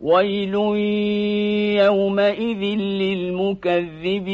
ويل يومئذ للمكذبين.